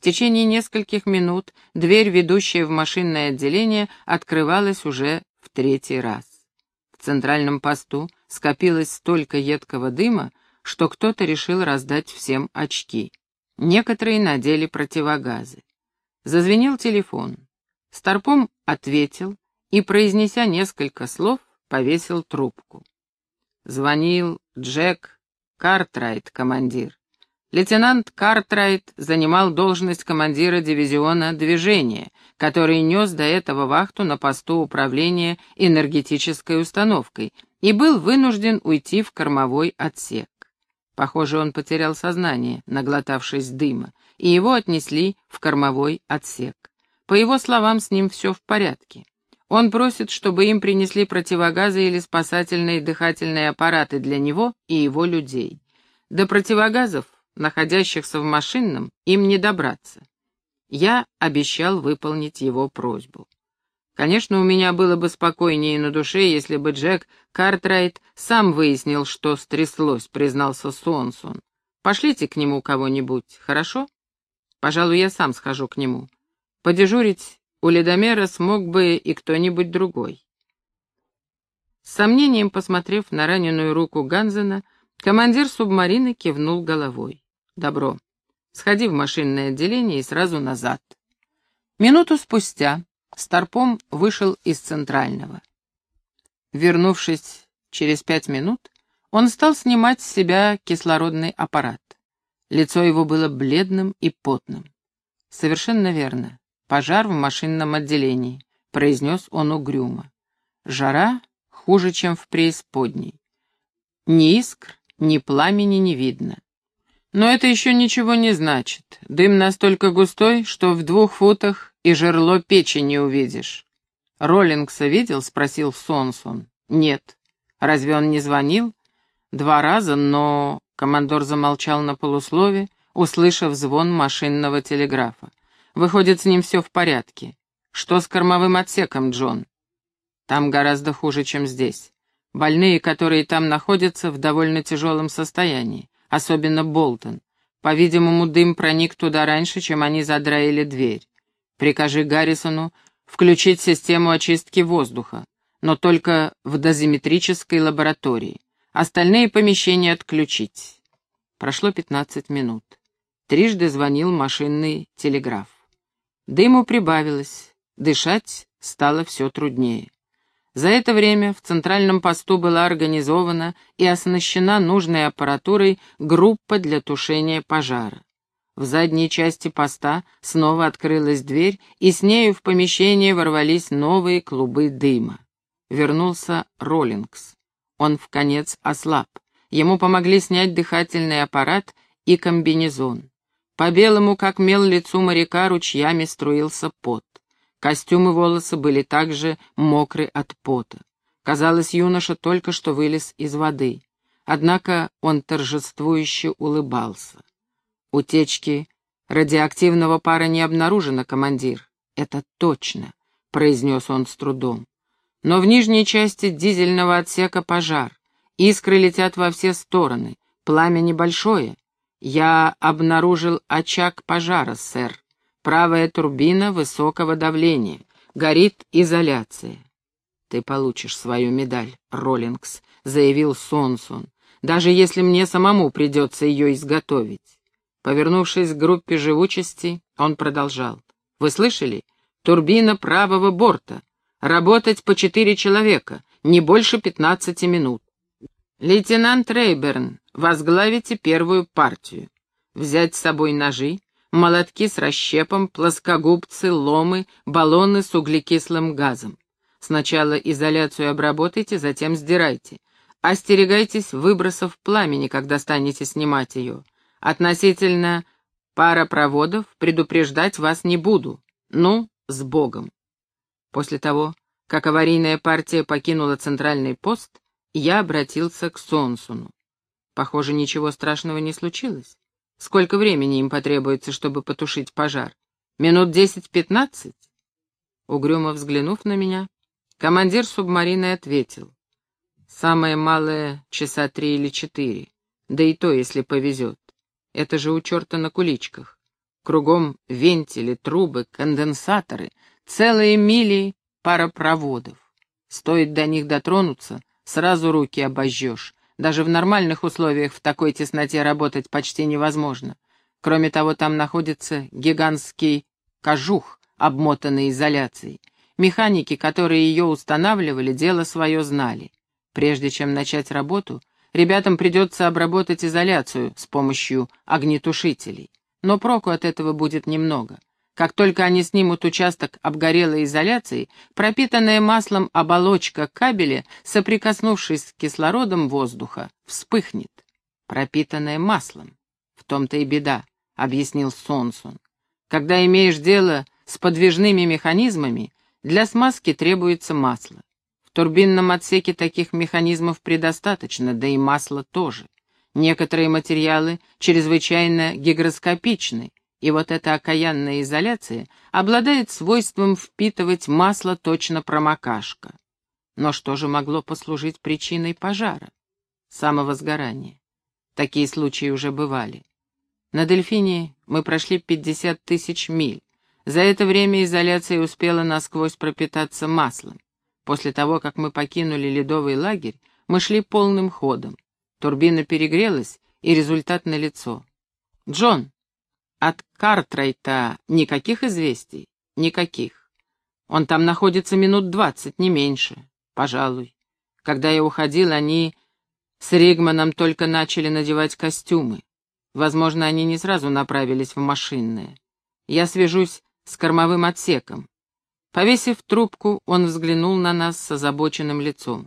В течение нескольких минут дверь, ведущая в машинное отделение, открывалась уже в третий раз. В центральном посту скопилось столько едкого дыма, что кто-то решил раздать всем очки. Некоторые надели противогазы. Зазвенел телефон. Старпом ответил и, произнеся несколько слов, повесил трубку. Звонил Джек Картрайт, командир. Лейтенант Картрайт занимал должность командира дивизиона движения, который нес до этого вахту на посту управления энергетической установкой и был вынужден уйти в кормовой отсек. Похоже, он потерял сознание, наглотавшись дыма, и его отнесли в кормовой отсек. По его словам, с ним все в порядке. Он просит, чтобы им принесли противогазы или спасательные дыхательные аппараты для него и его людей. До противогазов находящихся в машинном, им не добраться. Я обещал выполнить его просьбу. Конечно, у меня было бы спокойнее на душе, если бы Джек Картрайт сам выяснил, что стряслось, признался Сонсон. Пошлите к нему кого-нибудь, хорошо? Пожалуй, я сам схожу к нему. Подежурить у ледомера смог бы и кто-нибудь другой. С сомнением посмотрев на раненую руку Ганзена, командир субмарины кивнул головой. Добро. Сходи в машинное отделение и сразу назад. Минуту спустя Старпом вышел из центрального. Вернувшись через пять минут, он стал снимать с себя кислородный аппарат. Лицо его было бледным и потным. «Совершенно верно. Пожар в машинном отделении», — произнес он угрюмо. «Жара хуже, чем в преисподней. Ни искр, ни пламени не видно. Но это еще ничего не значит. Дым настолько густой, что в двух футах и жерло печи не увидишь. «Роллингса видел?» — спросил Сонсон. «Нет». «Разве он не звонил?» «Два раза, но...» — командор замолчал на полуслове, услышав звон машинного телеграфа. «Выходит, с ним все в порядке. Что с кормовым отсеком, Джон?» «Там гораздо хуже, чем здесь. Больные, которые там находятся, в довольно тяжелом состоянии особенно Болтон. По-видимому, дым проник туда раньше, чем они задраили дверь. Прикажи Гаррисону включить систему очистки воздуха, но только в дозиметрической лаборатории. Остальные помещения отключить. Прошло 15 минут. Трижды звонил машинный телеграф. Дыму прибавилось, дышать стало все труднее. За это время в центральном посту была организована и оснащена нужной аппаратурой группа для тушения пожара. В задней части поста снова открылась дверь, и с нею в помещение ворвались новые клубы дыма. Вернулся Роллингс. Он в конец ослаб. Ему помогли снять дыхательный аппарат и комбинезон. По белому, как мел лицу моряка, ручьями струился пот. Костюм и волосы были также мокры от пота. Казалось, юноша только что вылез из воды. Однако он торжествующе улыбался. «Утечки радиоактивного пара не обнаружено, командир. Это точно», — произнес он с трудом. «Но в нижней части дизельного отсека пожар. Искры летят во все стороны. Пламя небольшое. Я обнаружил очаг пожара, сэр. Правая турбина высокого давления. Горит изоляция. «Ты получишь свою медаль, Роллингс», — заявил Сонсон, «даже если мне самому придется ее изготовить». Повернувшись к группе живучести, он продолжал. «Вы слышали? Турбина правого борта. Работать по четыре человека, не больше пятнадцати минут. Лейтенант Рейберн, возглавите первую партию. Взять с собой ножи, молотки с расщепом, плоскогубцы, ломы, баллоны с углекислым газом. Сначала изоляцию обработайте, затем сдирайте. Остерегайтесь выбросов пламени, когда станете снимать ее. Относительно паропроводов предупреждать вас не буду. Ну, с Богом. После того, как аварийная партия покинула центральный пост, я обратился к Сонсуну. Похоже, ничего страшного не случилось. Сколько времени им потребуется, чтобы потушить пожар? Минут десять-пятнадцать? Угрюмо взглянув на меня, командир субмарины ответил. Самое малое — часа три или четыре, да и то, если повезет. Это же у черта на куличках. Кругом вентили, трубы, конденсаторы, целые мили паропроводов. Стоит до них дотронуться, сразу руки обожжешь. Даже в нормальных условиях в такой тесноте работать почти невозможно. Кроме того, там находится гигантский кожух, обмотанный изоляцией. Механики, которые ее устанавливали, дело свое знали. Прежде чем начать работу, ребятам придется обработать изоляцию с помощью огнетушителей. Но проку от этого будет немного. Как только они снимут участок обгорелой изоляции, пропитанная маслом оболочка кабеля, соприкоснувшись с кислородом воздуха, вспыхнет. Пропитанная маслом. В том-то и беда, объяснил Сонсон. Когда имеешь дело с подвижными механизмами, для смазки требуется масло. В турбинном отсеке таких механизмов предостаточно, да и масла тоже. Некоторые материалы чрезвычайно гигроскопичны, и вот эта окаянная изоляция обладает свойством впитывать масло точно промокашка. Но что же могло послужить причиной пожара? Самовозгорание. Такие случаи уже бывали. На Дельфине мы прошли 50 тысяч миль. За это время изоляция успела насквозь пропитаться маслом. После того, как мы покинули ледовый лагерь, мы шли полным ходом. Турбина перегрелась, и результат налицо. «Джон, от Картрайта никаких известий?» «Никаких. Он там находится минут двадцать, не меньше. Пожалуй. Когда я уходил, они с Ригманом только начали надевать костюмы. Возможно, они не сразу направились в машинное. Я свяжусь с кормовым отсеком. Повесив трубку, он взглянул на нас с озабоченным лицом.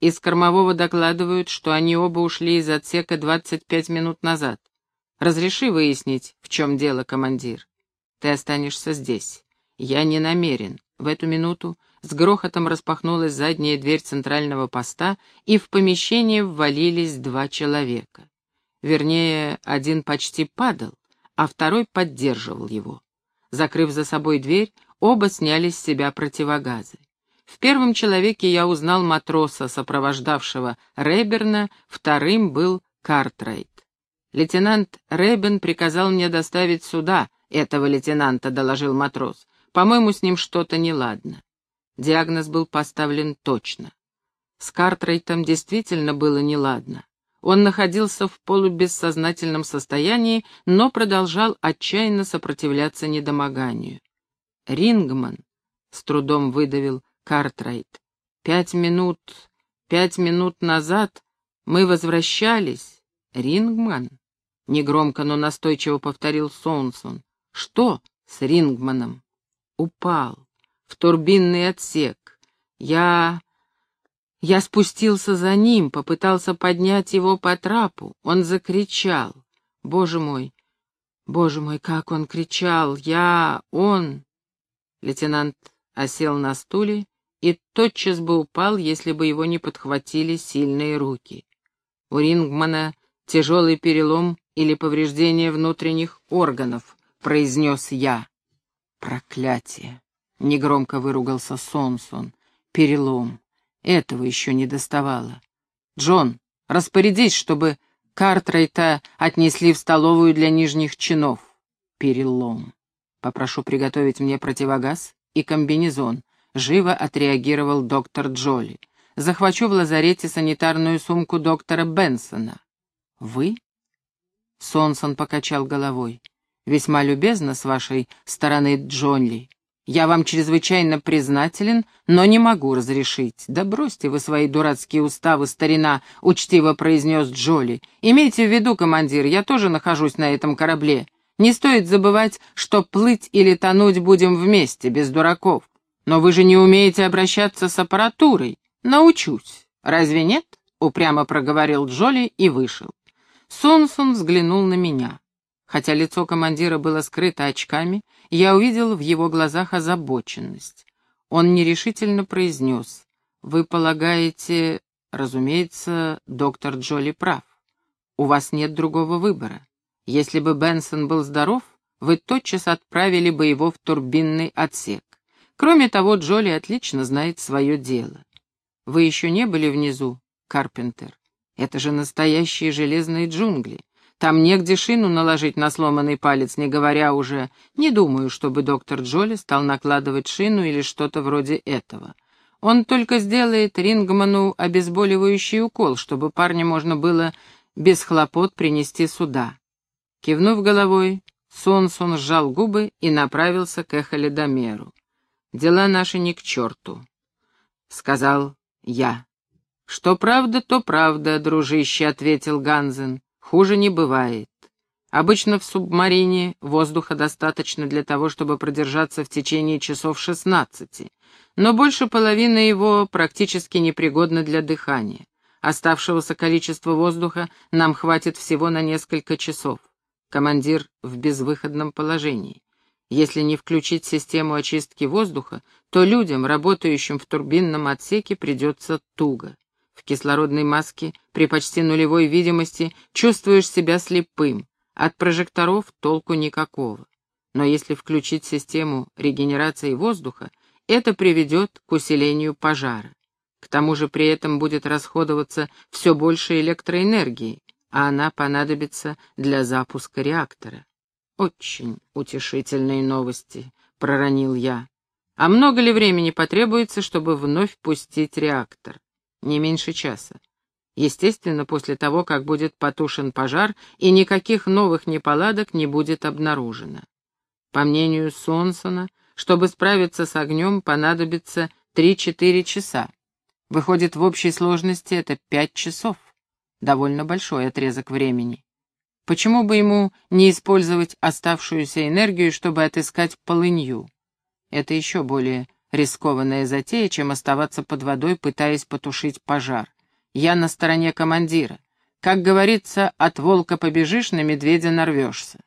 Из кормового докладывают, что они оба ушли из отсека 25 минут назад. Разреши выяснить, в чем дело, командир. Ты останешься здесь. Я не намерен. В эту минуту с грохотом распахнулась задняя дверь центрального поста, и в помещение ввалились два человека. Вернее, один почти падал, а второй поддерживал его. Закрыв за собой дверь, оба сняли с себя противогазы. В первом человеке я узнал матроса, сопровождавшего Реберна, вторым был Картрайт. «Лейтенант Ребен приказал мне доставить сюда этого лейтенанта», — доложил матрос. «По-моему, с ним что-то неладно». Диагноз был поставлен точно. С Картрайтом действительно было неладно. Он находился в полубессознательном состоянии, но продолжал отчаянно сопротивляться недомоганию. «Рингман», — с трудом выдавил Картрайт, — «пять минут, пять минут назад мы возвращались. Рингман?» — негромко, но настойчиво повторил Сонсон. «Что с Рингманом?» «Упал. В турбинный отсек. Я... Я спустился за ним, попытался поднять его по трапу. Он закричал. Боже мой, боже мой, как он кричал! Я... он... Лейтенант осел на стуле и тотчас бы упал, если бы его не подхватили сильные руки. У Рингмана тяжелый перелом или повреждение внутренних органов, произнес я. Проклятие! Негромко выругался Сонсон. Перелом. Этого еще не доставало. «Джон, распорядись, чтобы Картрайта отнесли в столовую для нижних чинов». «Перелом. Попрошу приготовить мне противогаз и комбинезон», — живо отреагировал доктор Джоли. «Захвачу в лазарете санитарную сумку доктора Бенсона». «Вы?» Сонсон покачал головой. «Весьма любезно с вашей стороны, Джонли. Я вам чрезвычайно признателен, но не могу разрешить. Да бросьте вы свои дурацкие уставы, старина, учтиво произнес Джоли. Имейте в виду, командир, я тоже нахожусь на этом корабле. Не стоит забывать, что плыть или тонуть будем вместе, без дураков. Но вы же не умеете обращаться с аппаратурой. Научусь. Разве нет? Упрямо проговорил Джоли и вышел. Сонсон взглянул на меня. Хотя лицо командира было скрыто очками, я увидел в его глазах озабоченность. Он нерешительно произнес. «Вы полагаете...» «Разумеется, доктор Джоли прав. У вас нет другого выбора. Если бы Бенсон был здоров, вы тотчас отправили бы его в турбинный отсек. Кроме того, Джоли отлично знает свое дело. Вы еще не были внизу, Карпентер? Это же настоящие железные джунгли. Там негде шину наложить на сломанный палец, не говоря уже. Не думаю, чтобы доктор Джоли стал накладывать шину или что-то вроде этого. Он только сделает Рингману обезболивающий укол, чтобы парня можно было без хлопот принести сюда. Кивнув головой, Сонсон сжал губы и направился к Эхоледомеру. «Дела наши не к черту», — сказал я. «Что правда, то правда, дружище», — ответил Ганзен. «Хуже не бывает. Обычно в субмарине воздуха достаточно для того, чтобы продержаться в течение часов шестнадцати, но больше половины его практически непригодно для дыхания. Оставшегося количества воздуха нам хватит всего на несколько часов. Командир в безвыходном положении. Если не включить систему очистки воздуха, то людям, работающим в турбинном отсеке, придется туго. В кислородной маске при почти нулевой видимости чувствуешь себя слепым, от прожекторов толку никакого. Но если включить систему регенерации воздуха, это приведет к усилению пожара. К тому же при этом будет расходоваться все больше электроэнергии, а она понадобится для запуска реактора. «Очень утешительные новости», — проронил я. «А много ли времени потребуется, чтобы вновь пустить реактор?» Не меньше часа. Естественно, после того, как будет потушен пожар, и никаких новых неполадок не будет обнаружено. По мнению Сонсона, чтобы справиться с огнем, понадобится 3-4 часа. Выходит, в общей сложности это 5 часов. Довольно большой отрезок времени. Почему бы ему не использовать оставшуюся энергию, чтобы отыскать полынью? Это еще более Рискованная затея, чем оставаться под водой, пытаясь потушить пожар. Я на стороне командира. Как говорится, от волка побежишь, на медведя нарвешься.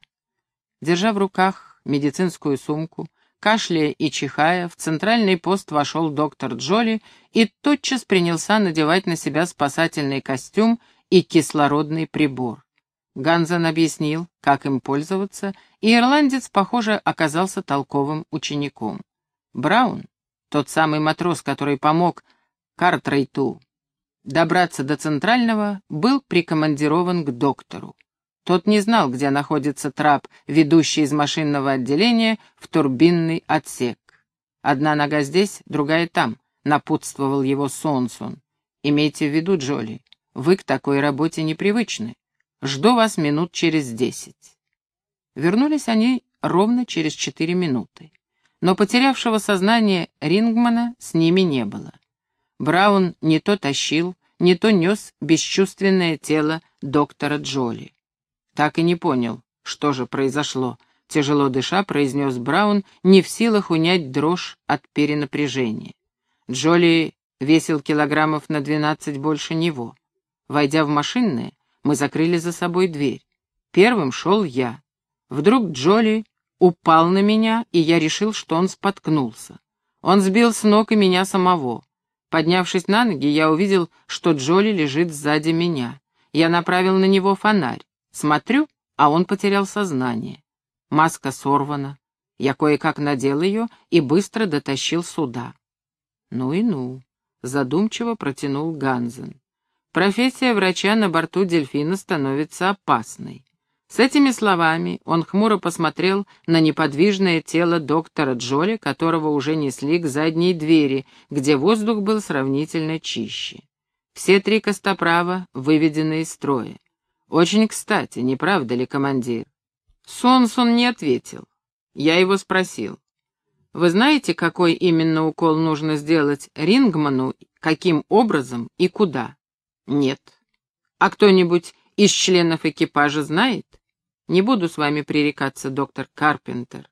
Держа в руках медицинскую сумку, кашляя и чихая, в центральный пост вошел доктор Джоли и тотчас принялся надевать на себя спасательный костюм и кислородный прибор. Ганзен объяснил, как им пользоваться, и ирландец, похоже, оказался толковым учеником. Браун, тот самый матрос, который помог Картрейту добраться до Центрального, был прикомандирован к доктору. Тот не знал, где находится трап, ведущий из машинного отделения в турбинный отсек. «Одна нога здесь, другая там», — напутствовал его Сонсон. «Имейте в виду, Джоли, вы к такой работе непривычны. Жду вас минут через десять». Вернулись они ровно через четыре минуты но потерявшего сознание Рингмана с ними не было. Браун не то тащил, не то нес бесчувственное тело доктора Джоли. Так и не понял, что же произошло. Тяжело дыша, произнес Браун, не в силах унять дрожь от перенапряжения. Джоли весил килограммов на двенадцать больше него. Войдя в машинное, мы закрыли за собой дверь. Первым шел я. Вдруг Джоли упал на меня, и я решил, что он споткнулся. Он сбил с ног и меня самого. Поднявшись на ноги, я увидел, что Джоли лежит сзади меня. Я направил на него фонарь. Смотрю, а он потерял сознание. Маска сорвана. Я кое-как надел ее и быстро дотащил сюда. Ну и ну, задумчиво протянул Ганзен. Профессия врача на борту дельфина становится опасной. С этими словами он хмуро посмотрел на неподвижное тело доктора Джоли, которого уже несли к задней двери, где воздух был сравнительно чище. Все три костоправа выведены из строя. Очень кстати, не правда ли, командир? Сонсон не ответил. Я его спросил. Вы знаете, какой именно укол нужно сделать Рингману, каким образом и куда? Нет. А кто-нибудь из членов экипажа знает? Не буду с вами пререкаться, доктор Карпентер.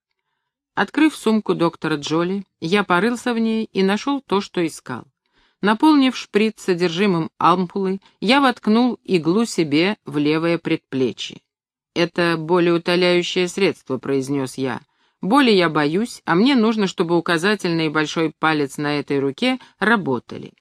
Открыв сумку доктора Джоли, я порылся в ней и нашел то, что искал. Наполнив шприц содержимым ампулы, я воткнул иглу себе в левое предплечье. «Это болеутоляющее средство», — произнес я. «Боли я боюсь, а мне нужно, чтобы указательный и большой палец на этой руке работали.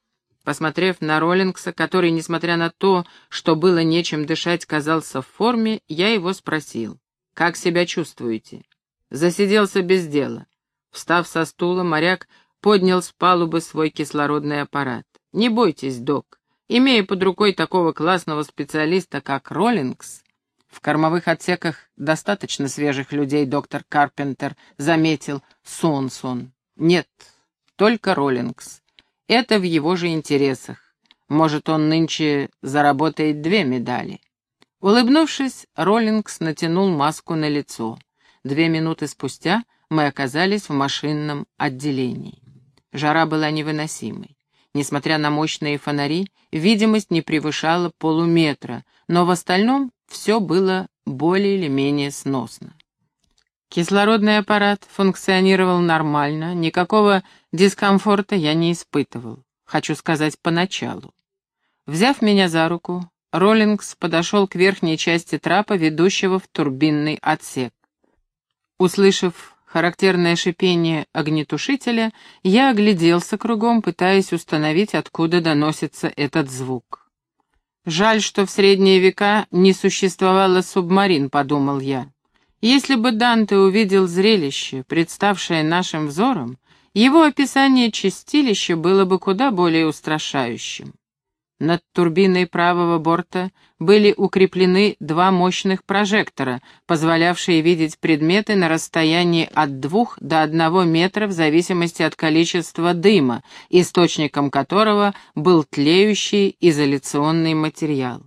Посмотрев на Роллингса, который, несмотря на то, что было нечем дышать, казался в форме, я его спросил. «Как себя чувствуете?» Засиделся без дела. Встав со стула, моряк поднял с палубы свой кислородный аппарат. «Не бойтесь, док. Имея под рукой такого классного специалиста, как Роллингс, В кормовых отсеках достаточно свежих людей, доктор Карпентер заметил Сонсон. Нет, только Роллингс. Это в его же интересах. Может, он нынче заработает две медали. Улыбнувшись, Роллингс натянул маску на лицо. Две минуты спустя мы оказались в машинном отделении. Жара была невыносимой. Несмотря на мощные фонари, видимость не превышала полуметра, но в остальном все было более или менее сносно. Кислородный аппарат функционировал нормально, никакого дискомфорта я не испытывал, хочу сказать, поначалу. Взяв меня за руку, Роллингс подошел к верхней части трапа, ведущего в турбинный отсек. Услышав характерное шипение огнетушителя, я огляделся кругом, пытаясь установить, откуда доносится этот звук. «Жаль, что в средние века не существовало субмарин», — подумал я. Если бы Данте увидел зрелище, представшее нашим взором, его описание чистилища было бы куда более устрашающим. Над турбиной правого борта были укреплены два мощных прожектора, позволявшие видеть предметы на расстоянии от двух до одного метра в зависимости от количества дыма, источником которого был тлеющий изоляционный материал.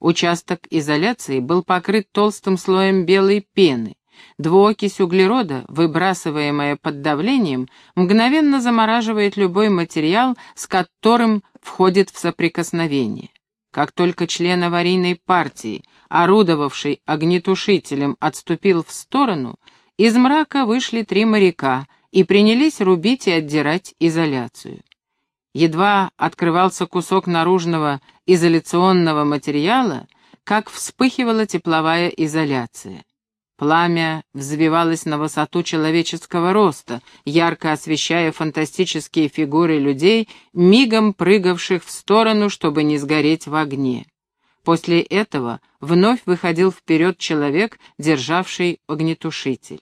Участок изоляции был покрыт толстым слоем белой пены. Двуокись углерода, выбрасываемая под давлением, мгновенно замораживает любой материал, с которым входит в соприкосновение. Как только член аварийной партии, орудовавший огнетушителем, отступил в сторону, из мрака вышли три моряка и принялись рубить и отдирать изоляцию. Едва открывался кусок наружного изоляционного материала, как вспыхивала тепловая изоляция. Пламя взвивалось на высоту человеческого роста, ярко освещая фантастические фигуры людей, мигом прыгавших в сторону, чтобы не сгореть в огне. После этого вновь выходил вперед человек, державший огнетушитель.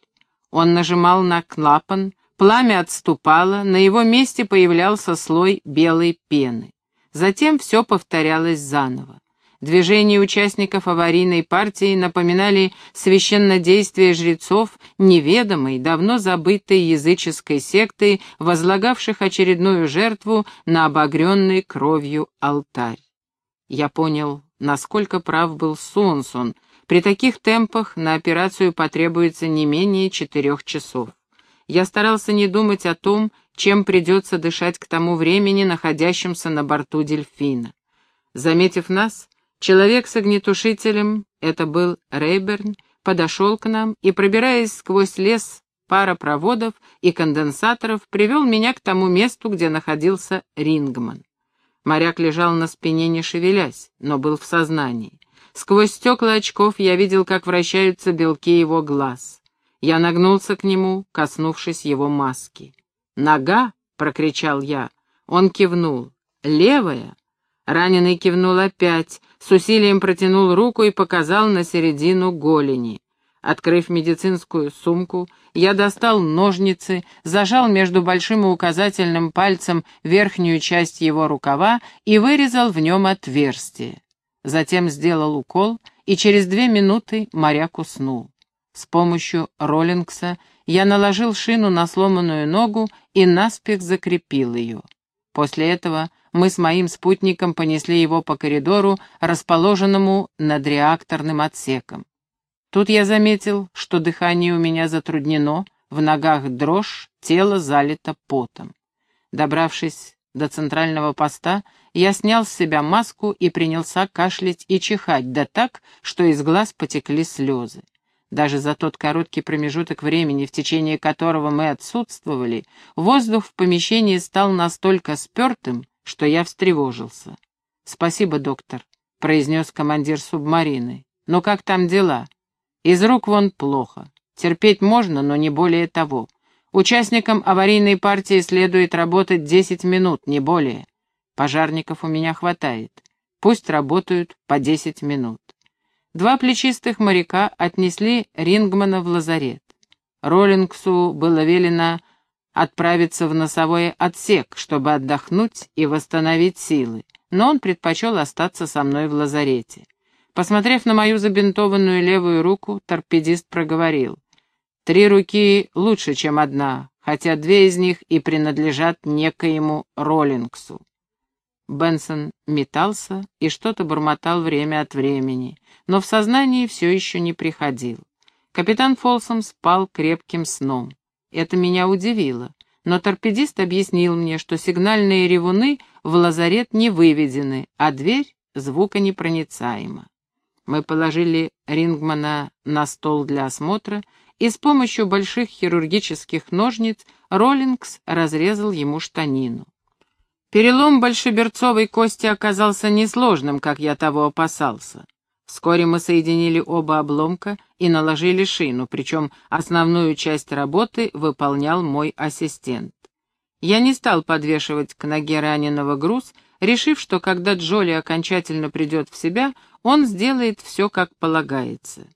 Он нажимал на клапан, Пламя отступало, на его месте появлялся слой белой пены. Затем все повторялось заново. Движения участников аварийной партии напоминали священнодействие жрецов неведомой, давно забытой языческой секты, возлагавших очередную жертву на обогренный кровью алтарь. Я понял, насколько прав был Сонсон. При таких темпах на операцию потребуется не менее четырех часов. Я старался не думать о том, чем придется дышать к тому времени, находящимся на борту дельфина. Заметив нас, человек с огнетушителем, это был Рейберн, подошел к нам и, пробираясь сквозь лес пара проводов и конденсаторов, привел меня к тому месту, где находился Рингман. Моряк лежал на спине, не шевелясь, но был в сознании. Сквозь стекла очков я видел, как вращаются белки его глаз. Я нагнулся к нему, коснувшись его маски. «Нога!» — прокричал я. Он кивнул. «Левая?» Раненый кивнул опять, с усилием протянул руку и показал на середину голени. Открыв медицинскую сумку, я достал ножницы, зажал между большим и указательным пальцем верхнюю часть его рукава и вырезал в нем отверстие. Затем сделал укол, и через две минуты моряк уснул. С помощью Роллингса я наложил шину на сломанную ногу и наспех закрепил ее. После этого мы с моим спутником понесли его по коридору, расположенному над реакторным отсеком. Тут я заметил, что дыхание у меня затруднено, в ногах дрожь, тело залито потом. Добравшись до центрального поста, я снял с себя маску и принялся кашлять и чихать, да так, что из глаз потекли слезы. Даже за тот короткий промежуток времени, в течение которого мы отсутствовали, воздух в помещении стал настолько спертым, что я встревожился. «Спасибо, доктор», — произнес командир субмарины. «Но как там дела?» «Из рук вон плохо. Терпеть можно, но не более того. Участникам аварийной партии следует работать десять минут, не более. Пожарников у меня хватает. Пусть работают по десять минут». Два плечистых моряка отнесли Рингмана в лазарет. Роллингсу было велено отправиться в носовой отсек, чтобы отдохнуть и восстановить силы, но он предпочел остаться со мной в лазарете. Посмотрев на мою забинтованную левую руку, торпедист проговорил. «Три руки лучше, чем одна, хотя две из них и принадлежат некоему Роллингсу». Бенсон метался и что-то бормотал время от времени, но в сознании все еще не приходил. Капитан Фолсом спал крепким сном. Это меня удивило, но торпедист объяснил мне, что сигнальные ревуны в лазарет не выведены, а дверь звуконепроницаема. Мы положили Рингмана на стол для осмотра, и с помощью больших хирургических ножниц Роллингс разрезал ему штанину. Перелом большеберцовой кости оказался несложным, как я того опасался. Вскоре мы соединили оба обломка и наложили шину, причем основную часть работы выполнял мой ассистент. Я не стал подвешивать к ноге раненого груз, решив, что когда Джоли окончательно придет в себя, он сделает все как полагается.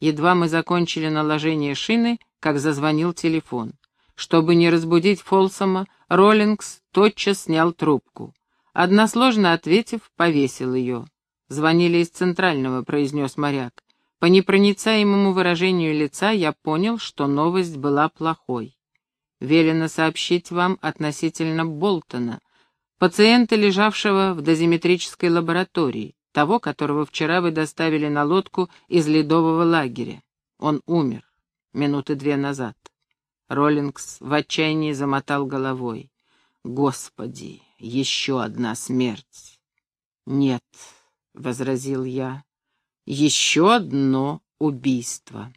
Едва мы закончили наложение шины, как зазвонил телефон. Чтобы не разбудить Фолсома, Роллингс тотчас снял трубку. Односложно ответив, повесил ее. «Звонили из Центрального», — произнес моряк. По непроницаемому выражению лица я понял, что новость была плохой. Велено сообщить вам относительно Болтона, пациента, лежавшего в дозиметрической лаборатории, того, которого вчера вы доставили на лодку из ледового лагеря. Он умер минуты две назад. Роллингс в отчаянии замотал головой. «Господи, еще одна смерть!» «Нет», — возразил я, — «еще одно убийство».